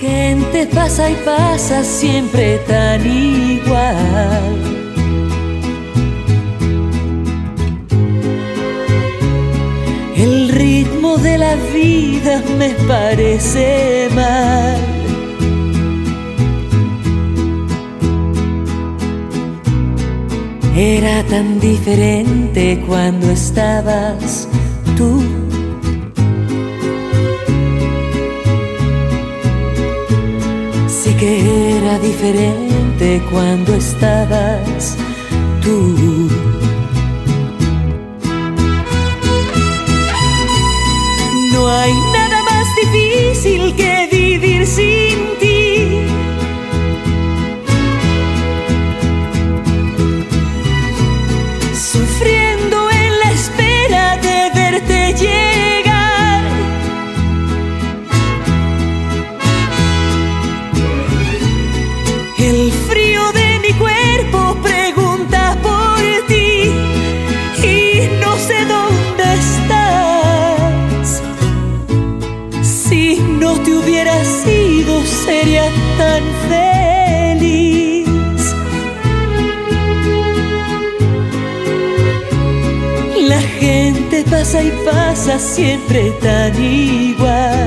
gente pasa y pasa siempre tan igual. El ritmo de la vida me parece mal. Era tan diferente cuando estabas Que era diferente cuando estabas tú. No hay nada más difícil que vivir hubiera sido, sería tan feliz. La gente pasa y pasa siempre tan igual.